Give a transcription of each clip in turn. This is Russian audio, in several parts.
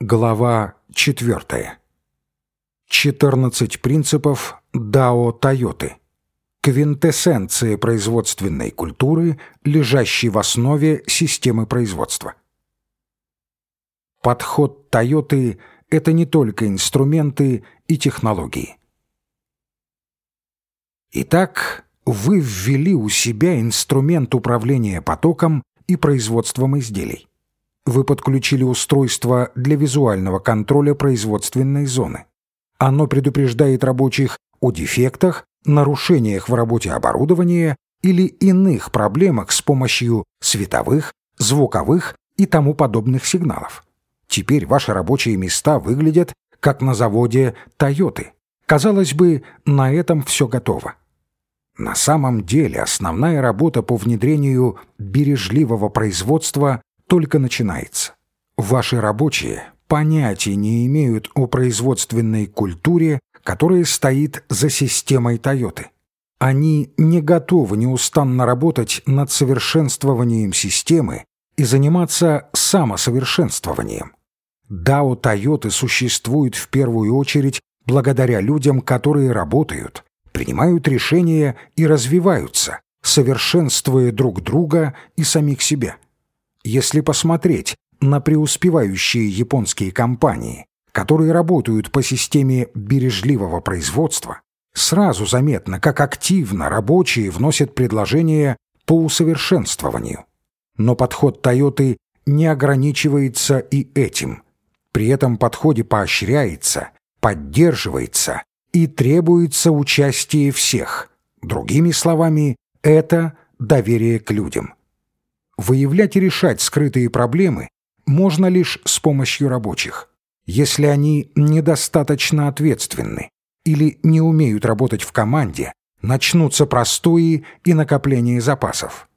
Глава 4. 14 принципов Дао Тойоты. Квинтэссенция производственной культуры, лежащей в основе системы производства. Подход Тойоты – это не только инструменты и технологии. Итак, вы ввели у себя инструмент управления потоком и производством изделий вы подключили устройство для визуального контроля производственной зоны. Оно предупреждает рабочих о дефектах, нарушениях в работе оборудования или иных проблемах с помощью световых, звуковых и тому подобных сигналов. Теперь ваши рабочие места выглядят как на заводе «Тойоты». Казалось бы, на этом все готово. На самом деле основная работа по внедрению бережливого производства только начинается. Ваши рабочие понятия не имеют о производственной культуре, которая стоит за системой Тойоты. Они не готовы неустанно работать над совершенствованием системы и заниматься самосовершенствованием. Дао Тойоты существует в первую очередь благодаря людям, которые работают, принимают решения и развиваются, совершенствуя друг друга и самих себя. Если посмотреть на преуспевающие японские компании, которые работают по системе бережливого производства, сразу заметно, как активно рабочие вносят предложения по усовершенствованию. Но подход Тойоты не ограничивается и этим. При этом подходе поощряется, поддерживается и требуется участие всех. Другими словами, это доверие к людям. Выявлять и решать скрытые проблемы можно лишь с помощью рабочих. Если они недостаточно ответственны или не умеют работать в команде, начнутся простои и накопление запасов.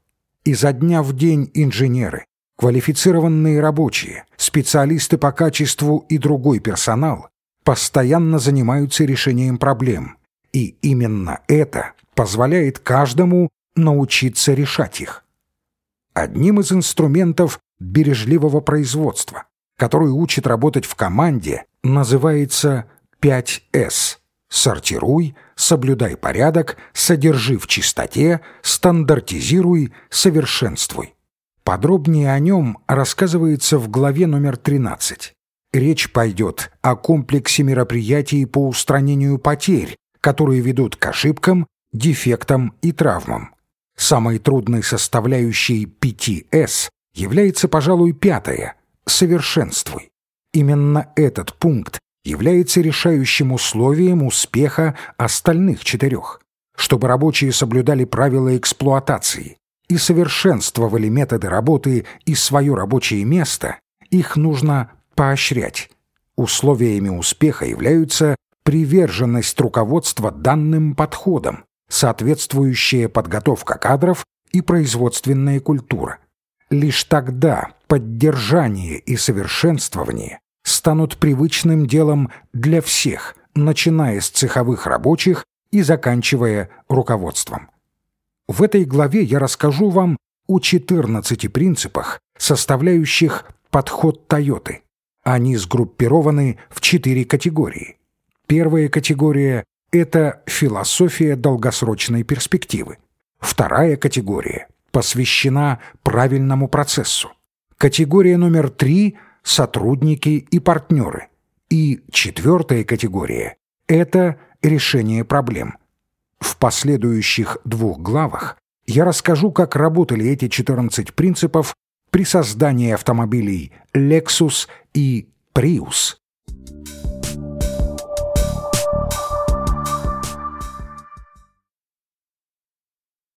Изо дня в день инженеры, квалифицированные рабочие, специалисты по качеству и другой персонал постоянно занимаются решением проблем, и именно это позволяет каждому научиться решать их одним из инструментов бережливого производства, который учит работать в команде, называется 5С. Сортируй, соблюдай порядок, содержи в чистоте, стандартизируй, совершенствуй. Подробнее о нем рассказывается в главе номер 13. Речь пойдет о комплексе мероприятий по устранению потерь, которые ведут к ошибкам, дефектам и травмам. Самой трудной составляющей 5С является, пожалуй, пятая – совершенствуй. Именно этот пункт является решающим условием успеха остальных четырех. Чтобы рабочие соблюдали правила эксплуатации и совершенствовали методы работы и свое рабочее место, их нужно поощрять. Условиями успеха являются приверженность руководства данным подходом, соответствующая подготовка кадров и производственная культура. Лишь тогда поддержание и совершенствование станут привычным делом для всех, начиная с цеховых рабочих и заканчивая руководством. В этой главе я расскажу вам о 14 принципах, составляющих подход Тойоты. Они сгруппированы в четыре категории. Первая категория это философия долгосрочной перспективы. Вторая категория посвящена правильному процессу. Категория номер три – сотрудники и партнеры. И четвертая категория – это решение проблем. В последующих двух главах я расскажу, как работали эти 14 принципов при создании автомобилей Lexus и Prius.